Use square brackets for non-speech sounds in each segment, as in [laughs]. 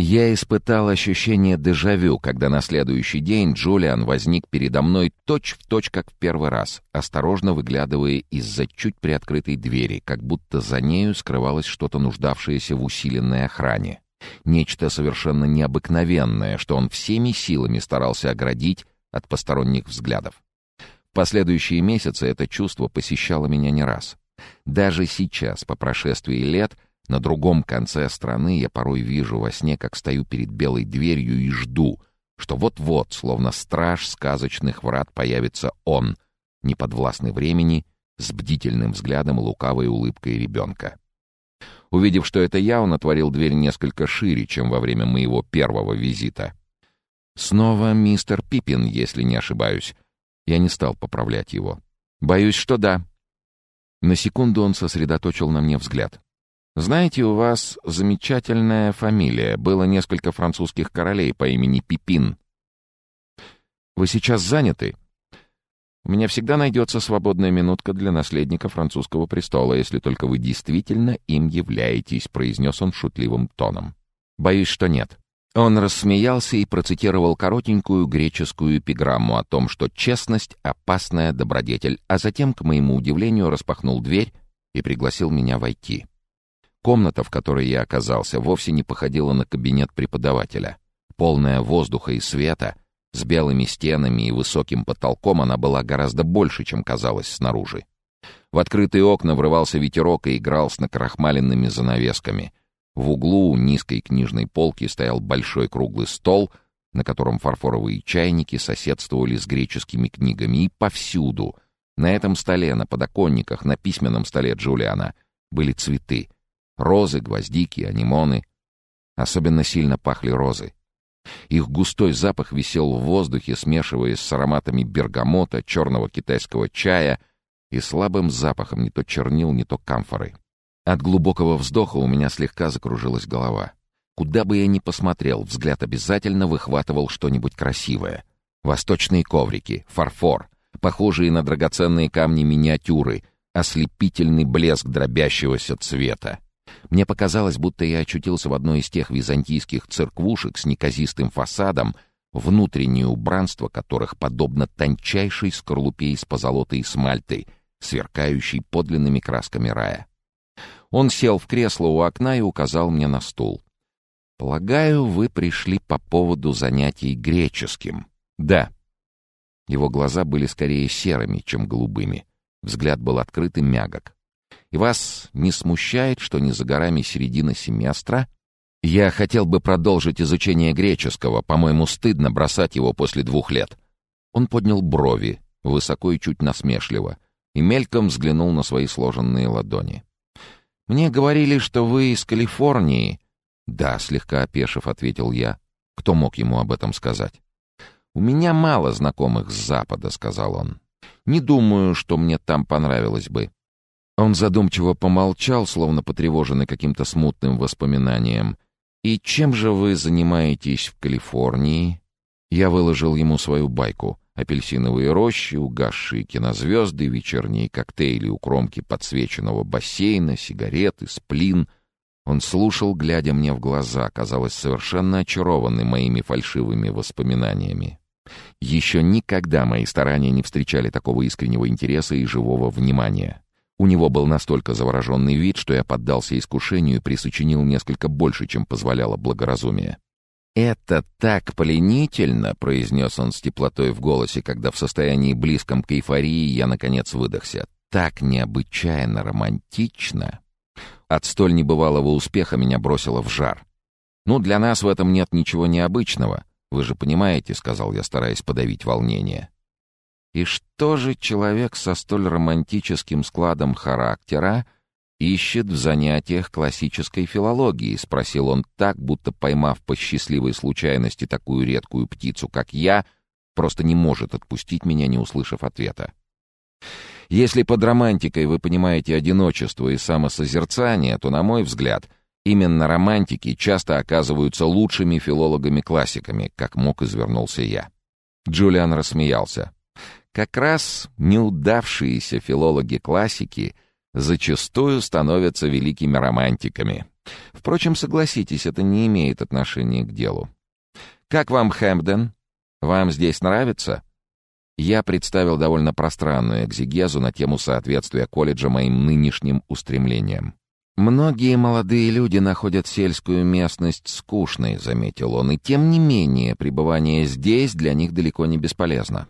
Я испытал ощущение дежавю, когда на следующий день Джулиан возник передо мной точь-в-точь, точь, как в первый раз, осторожно выглядывая из-за чуть приоткрытой двери, как будто за нею скрывалось что-то нуждавшееся в усиленной охране. Нечто совершенно необыкновенное, что он всеми силами старался оградить от посторонних взглядов. В последующие месяцы это чувство посещало меня не раз. Даже сейчас, по прошествии лет, на другом конце страны я порой вижу во сне, как стою перед белой дверью и жду, что вот-вот, словно страж сказочных врат, появится он, неподвластный времени, с бдительным взглядом и лукавой улыбкой ребенка. Увидев, что это я, он отворил дверь несколько шире, чем во время моего первого визита. Снова мистер Пиппин, если не ошибаюсь. Я не стал поправлять его. Боюсь, что да. На секунду он сосредоточил на мне взгляд. Знаете, у вас замечательная фамилия. Было несколько французских королей по имени Пипин. Вы сейчас заняты? У меня всегда найдется свободная минутка для наследника французского престола, если только вы действительно им являетесь, произнес он шутливым тоном. Боюсь, что нет. Он рассмеялся и процитировал коротенькую греческую эпиграмму о том, что честность — опасная добродетель, а затем, к моему удивлению, распахнул дверь и пригласил меня войти. Комната, в которой я оказался, вовсе не походила на кабинет преподавателя. Полная воздуха и света, с белыми стенами и высоким потолком, она была гораздо больше, чем казалось снаружи. В открытые окна врывался ветерок и играл с накрахмаленными занавесками. В углу у низкой книжной полки стоял большой круглый стол, на котором фарфоровые чайники соседствовали с греческими книгами, и повсюду, на этом столе, на подоконниках, на письменном столе Джулиана, были цветы — Розы, гвоздики, анимоны. Особенно сильно пахли розы. Их густой запах висел в воздухе, смешиваясь с ароматами бергамота, черного китайского чая и слабым запахом не то чернил, не то камфоры. От глубокого вздоха у меня слегка закружилась голова. Куда бы я ни посмотрел, взгляд обязательно выхватывал что-нибудь красивое. Восточные коврики, фарфор, похожие на драгоценные камни миниатюры, ослепительный блеск дробящегося цвета. Мне показалось, будто я очутился в одной из тех византийских церквушек с неказистым фасадом, внутреннее убранство которых подобно тончайшей скорлупе из позолоты и смальты, сверкающей подлинными красками рая. Он сел в кресло у окна и указал мне на стул. «Полагаю, вы пришли по поводу занятий греческим». «Да». Его глаза были скорее серыми, чем голубыми. Взгляд был открыт и мягок. И вас не смущает, что не за горами середина семестра? Я хотел бы продолжить изучение греческого, по-моему, стыдно бросать его после двух лет. Он поднял брови, высоко и чуть насмешливо, и мельком взглянул на свои сложенные ладони. «Мне говорили, что вы из Калифорнии». «Да», — слегка опешив, ответил я. Кто мог ему об этом сказать? «У меня мало знакомых с Запада», — сказал он. «Не думаю, что мне там понравилось бы. Он задумчиво помолчал, словно потревоженный каким-то смутным воспоминанием. «И чем же вы занимаетесь в Калифорнии?» Я выложил ему свою байку. Апельсиновые рощи, угасшие кинозвезды, вечерние коктейли у кромки подсвеченного бассейна, сигареты, сплин. Он слушал, глядя мне в глаза, казалось, совершенно очарованный моими фальшивыми воспоминаниями. Еще никогда мои старания не встречали такого искреннего интереса и живого внимания. У него был настолько завороженный вид, что я поддался искушению и присочинил несколько больше, чем позволяло благоразумие. «Это так пленительно!» — произнес он с теплотой в голосе, когда в состоянии близком к эйфории я, наконец, выдохся. «Так необычайно романтично!» От столь небывалого успеха меня бросило в жар. «Ну, для нас в этом нет ничего необычного. Вы же понимаете», — сказал я, стараясь подавить волнение. И что же человек со столь романтическим складом характера ищет в занятиях классической филологии? Спросил он так, будто поймав по счастливой случайности такую редкую птицу, как я, просто не может отпустить меня, не услышав ответа. Если под романтикой вы понимаете одиночество и самосозерцание, то, на мой взгляд, именно романтики часто оказываются лучшими филологами-классиками, как мог извернулся я. Джулиан рассмеялся. Как раз неудавшиеся филологи-классики зачастую становятся великими романтиками. Впрочем, согласитесь, это не имеет отношения к делу. «Как вам Хэмпден? Вам здесь нравится?» Я представил довольно пространную экзегезу на тему соответствия колледжа моим нынешним устремлениям. «Многие молодые люди находят сельскую местность скучной», — заметил он, «и тем не менее пребывание здесь для них далеко не бесполезно.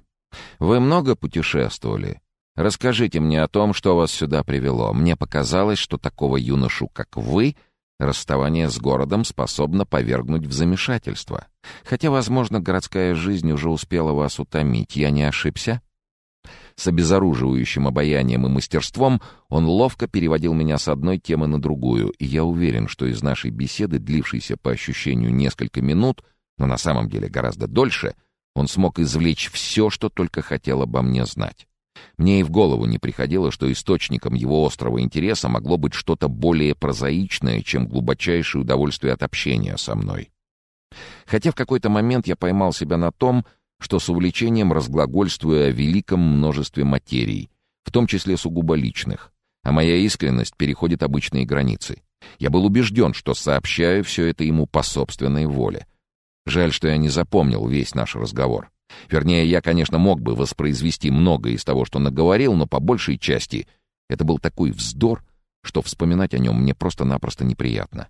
Вы много путешествовали? Расскажите мне о том, что вас сюда привело. Мне показалось, что такого юношу, как вы, расставание с городом способно повергнуть в замешательство. Хотя, возможно, городская жизнь уже успела вас утомить. Я не ошибся?» С обезоруживающим обаянием и мастерством он ловко переводил меня с одной темы на другую, и я уверен, что из нашей беседы, длившейся по ощущению несколько минут, но на самом деле гораздо дольше — он смог извлечь все, что только хотел обо мне знать. Мне и в голову не приходило, что источником его острого интереса могло быть что-то более прозаичное, чем глубочайшее удовольствие от общения со мной. Хотя в какой-то момент я поймал себя на том, что с увлечением разглагольствую о великом множестве материй, в том числе сугубо личных, а моя искренность переходит обычные границы. Я был убежден, что сообщаю все это ему по собственной воле — Жаль, что я не запомнил весь наш разговор. Вернее, я, конечно, мог бы воспроизвести многое из того, что наговорил, но по большей части это был такой вздор, что вспоминать о нем мне просто-напросто неприятно.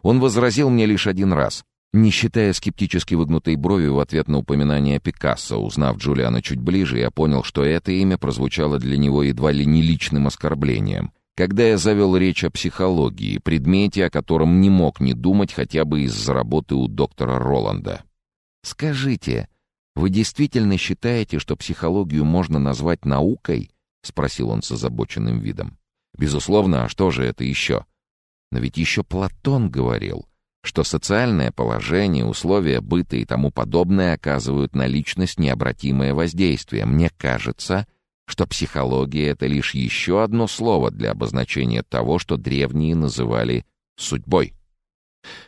Он возразил мне лишь один раз, не считая скептически выгнутой брови в ответ на упоминание Пикассо. Узнав Джулиана чуть ближе, я понял, что это имя прозвучало для него едва ли не личным оскорблением — когда я завел речь о психологии, предмете, о котором не мог не думать хотя бы из-за работы у доктора Роланда. «Скажите, вы действительно считаете, что психологию можно назвать наукой?» — спросил он с озабоченным видом. «Безусловно, а что же это еще?» «Но ведь еще Платон говорил, что социальное положение, условия быта и тому подобное оказывают на личность необратимое воздействие. Мне кажется, что психология — это лишь еще одно слово для обозначения того, что древние называли судьбой.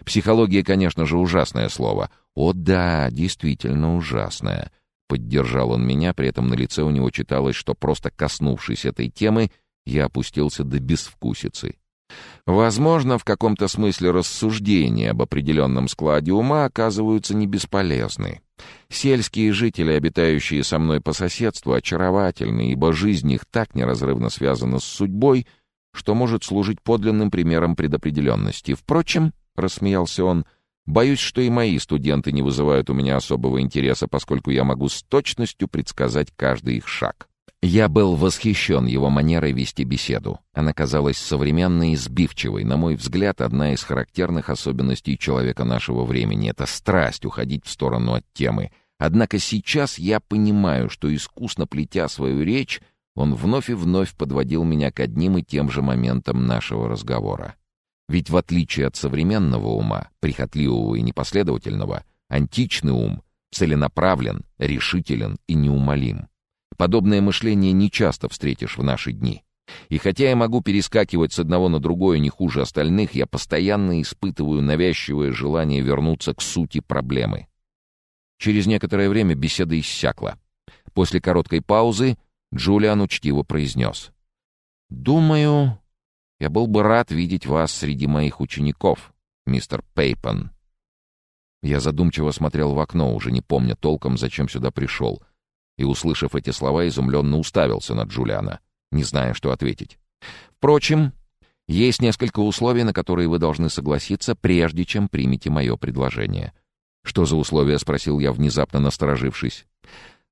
Психология, конечно же, ужасное слово. О да, действительно ужасное. Поддержал он меня, при этом на лице у него читалось, что просто коснувшись этой темы, я опустился до безвкусицы. Возможно, в каком-то смысле рассуждения об определенном складе ума оказываются не бесполезны. Сельские жители, обитающие со мной по соседству, очаровательны, ибо жизнь их так неразрывно связана с судьбой, что может служить подлинным примером предопределенности. Впрочем, — рассмеялся он, — боюсь, что и мои студенты не вызывают у меня особого интереса, поскольку я могу с точностью предсказать каждый их шаг. Я был восхищен его манерой вести беседу. Она казалась современной и сбивчивой. На мой взгляд, одна из характерных особенностей человека нашего времени — это страсть уходить в сторону от темы. Однако сейчас я понимаю, что, искусно плетя свою речь, он вновь и вновь подводил меня к одним и тем же моментам нашего разговора. Ведь в отличие от современного ума, прихотливого и непоследовательного, античный ум целенаправлен, решителен и неумолим. Подобное мышление не часто встретишь в наши дни. И хотя я могу перескакивать с одного на другое не хуже остальных, я постоянно испытываю навязчивое желание вернуться к сути проблемы. Через некоторое время беседа иссякла. После короткой паузы Джулиан учтиво произнес. «Думаю, я был бы рад видеть вас среди моих учеников, мистер Пейпон». Я задумчиво смотрел в окно, уже не помня толком, зачем сюда пришел — и, услышав эти слова, изумленно уставился на Джулиана, не зная, что ответить. «Впрочем, есть несколько условий, на которые вы должны согласиться, прежде чем примете мое предложение». «Что за условия?» — спросил я, внезапно насторожившись.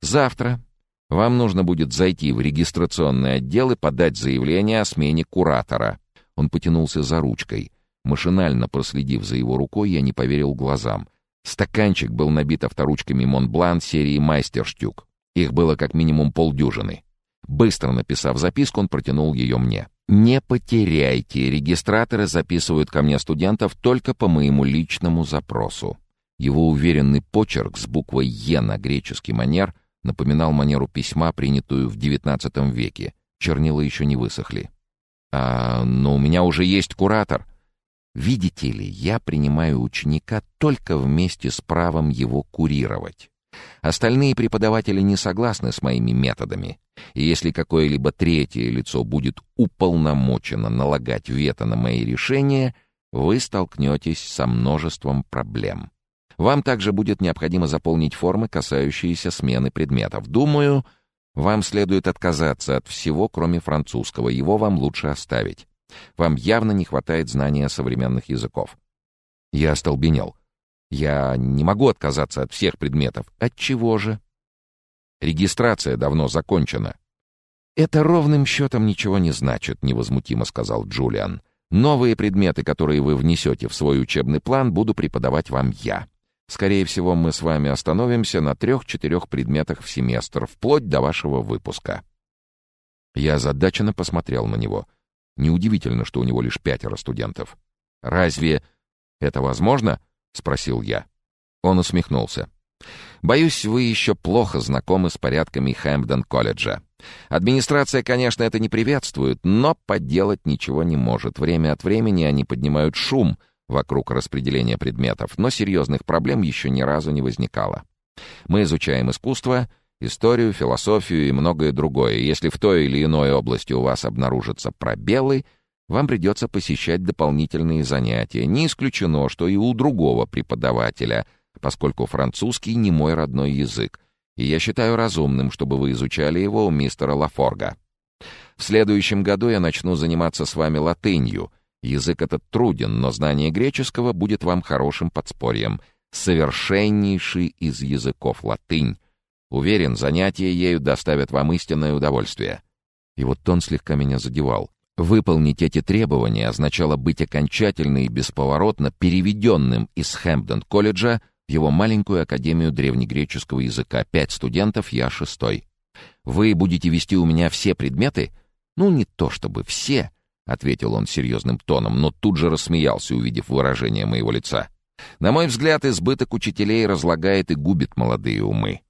«Завтра вам нужно будет зайти в регистрационный отдел и подать заявление о смене куратора». Он потянулся за ручкой. Машинально проследив за его рукой, я не поверил глазам. Стаканчик был набит авторучками Монблан серии «Майстерштюк». Их было как минимум полдюжины. Быстро написав записку, он протянул ее мне. «Не потеряйте, регистраторы записывают ко мне студентов только по моему личному запросу». Его уверенный почерк с буквой «Е» на греческий манер напоминал манеру письма, принятую в XIX веке. Чернила еще не высохли. «А, но у меня уже есть куратор». «Видите ли, я принимаю ученика только вместе с правом его курировать». Остальные преподаватели не согласны с моими методами, и если какое-либо третье лицо будет уполномочено налагать вето на мои решения, вы столкнетесь со множеством проблем. Вам также будет необходимо заполнить формы, касающиеся смены предметов. Думаю, вам следует отказаться от всего, кроме французского. Его вам лучше оставить. Вам явно не хватает знания современных языков. Я остолбенел. Я не могу отказаться от всех предметов. От чего же? Регистрация давно закончена. Это ровным счетом ничего не значит, невозмутимо сказал Джулиан. Новые предметы, которые вы внесете в свой учебный план, буду преподавать вам я. Скорее всего, мы с вами остановимся на трех-четырех предметах в семестр, вплоть до вашего выпуска. Я озадаченно посмотрел на него. Неудивительно, что у него лишь пятеро студентов. «Разве это возможно?» — спросил я. Он усмехнулся. «Боюсь, вы еще плохо знакомы с порядками Хэмпден-колледжа. Администрация, конечно, это не приветствует, но поделать ничего не может. Время от времени они поднимают шум вокруг распределения предметов, но серьезных проблем еще ни разу не возникало. Мы изучаем искусство, историю, философию и многое другое. Если в той или иной области у вас обнаружатся пробелы, вам придется посещать дополнительные занятия. Не исключено, что и у другого преподавателя, поскольку французский не мой родной язык, и я считаю разумным, чтобы вы изучали его у мистера Лафорга. В следующем году я начну заниматься с вами латынью. Язык этот труден, но знание греческого будет вам хорошим подспорьем. Совершеннейший из языков латынь. Уверен, занятия ею доставят вам истинное удовольствие. И вот он слегка меня задевал. Выполнить эти требования означало быть окончательно и бесповоротно переведенным из Хэмпден-колледжа в его маленькую академию древнегреческого языка. Пять студентов, я шестой. Вы будете вести у меня все предметы? Ну, не то чтобы все, — ответил он серьезным тоном, но тут же рассмеялся, увидев выражение моего лица. На мой взгляд, избыток учителей разлагает и губит молодые умы.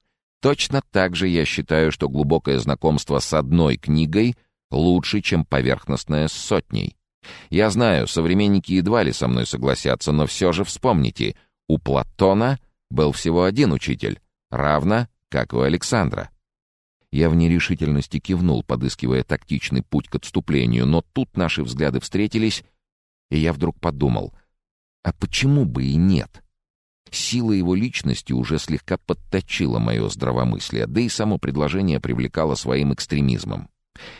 Точно так же я считаю, что глубокое знакомство с одной книгой лучше, чем поверхностное с сотней. Я знаю, современники едва ли со мной согласятся, но все же вспомните, у Платона был всего один учитель, равно как у Александра. Я в нерешительности кивнул, подыскивая тактичный путь к отступлению, но тут наши взгляды встретились, и я вдруг подумал, а почему бы и нет? Сила его личности уже слегка подточила мое здравомыслие, да и само предложение привлекало своим экстремизмом.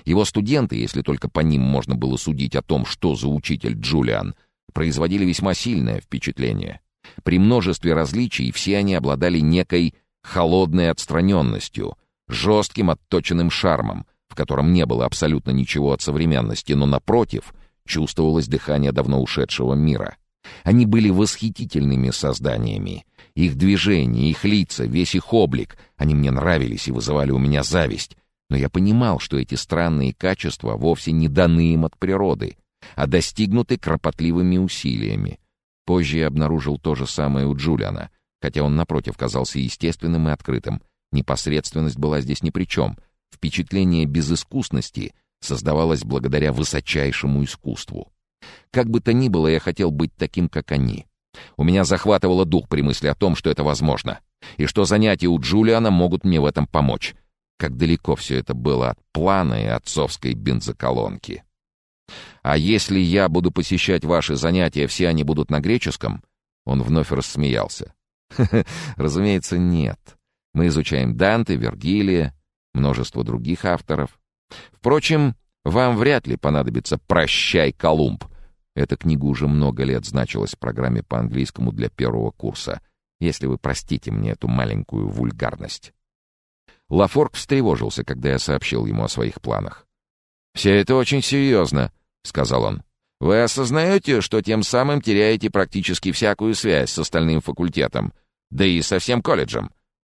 Его студенты, если только по ним можно было судить о том, что за учитель Джулиан, производили весьма сильное впечатление. При множестве различий все они обладали некой холодной отстраненностью, жестким отточенным шармом, в котором не было абсолютно ничего от современности, но, напротив, чувствовалось дыхание давно ушедшего мира. Они были восхитительными созданиями. Их движения, их лица, весь их облик, они мне нравились и вызывали у меня зависть. Но я понимал, что эти странные качества вовсе не даны им от природы, а достигнуты кропотливыми усилиями, Позже я обнаружил то же самое у Джулиана, хотя он, напротив, казался естественным и открытым. Непосредственность была здесь ни при чем. Впечатление безыскусности создавалось благодаря высочайшему искусству. Как бы то ни было, я хотел быть таким, как они. У меня захватывало дух при мысли о том, что это возможно, и что занятия у Джулиана могут мне в этом помочь. Как далеко все это было от плана и отцовской бензоколонки. А если я буду посещать ваши занятия, все они будут на греческом?» Он вновь рассмеялся. [laughs] «Разумеется, нет. Мы изучаем Данте, Вергилия, множество других авторов. Впрочем, вам вряд ли понадобится «Прощай, Колумб». Эта книга уже много лет значилась в программе по английскому для первого курса, если вы простите мне эту маленькую вульгарность. Лафорг встревожился, когда я сообщил ему о своих планах. «Все это очень серьезно», — сказал он. «Вы осознаете, что тем самым теряете практически всякую связь с остальным факультетом, да и со всем колледжем?»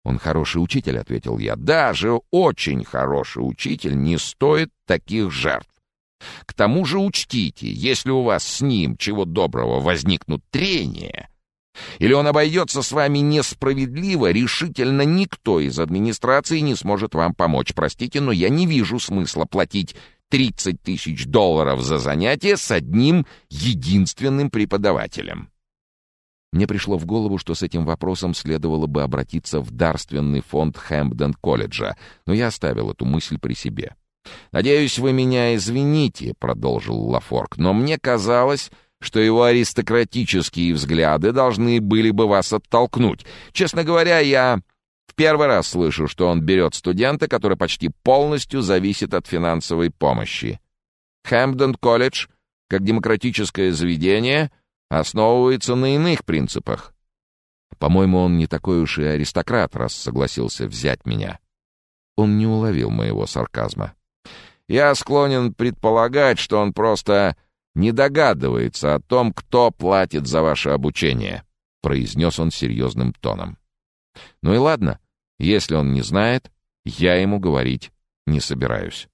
«Он хороший учитель», — ответил я. «Даже очень хороший учитель не стоит таких жертв. К тому же учтите, если у вас с ним чего доброго возникнут трения, или он обойдется с вами несправедливо, решительно никто из администрации не сможет вам помочь. Простите, но я не вижу смысла платить 30 тысяч долларов за занятие с одним единственным преподавателем. Мне пришло в голову, что с этим вопросом следовало бы обратиться в дарственный фонд Хэмпден-колледжа, но я оставил эту мысль при себе. «Надеюсь, вы меня извините», — продолжил Лафорг, «но мне казалось, что его аристократические взгляды должны были бы вас оттолкнуть. Честно говоря, я в первый раз слышу, что он берет студента, который почти полностью зависит от финансовой помощи. Хэмпден-колледж, как демократическое заведение, основывается на иных принципах. По-моему, он не такой уж и аристократ, раз согласился взять меня. Он не уловил моего сарказма. Я склонен предполагать, что он просто не догадывается о том, кто платит за ваше обучение», — произнес он серьезным тоном. «Ну и ладно, если он не знает, я ему говорить не собираюсь».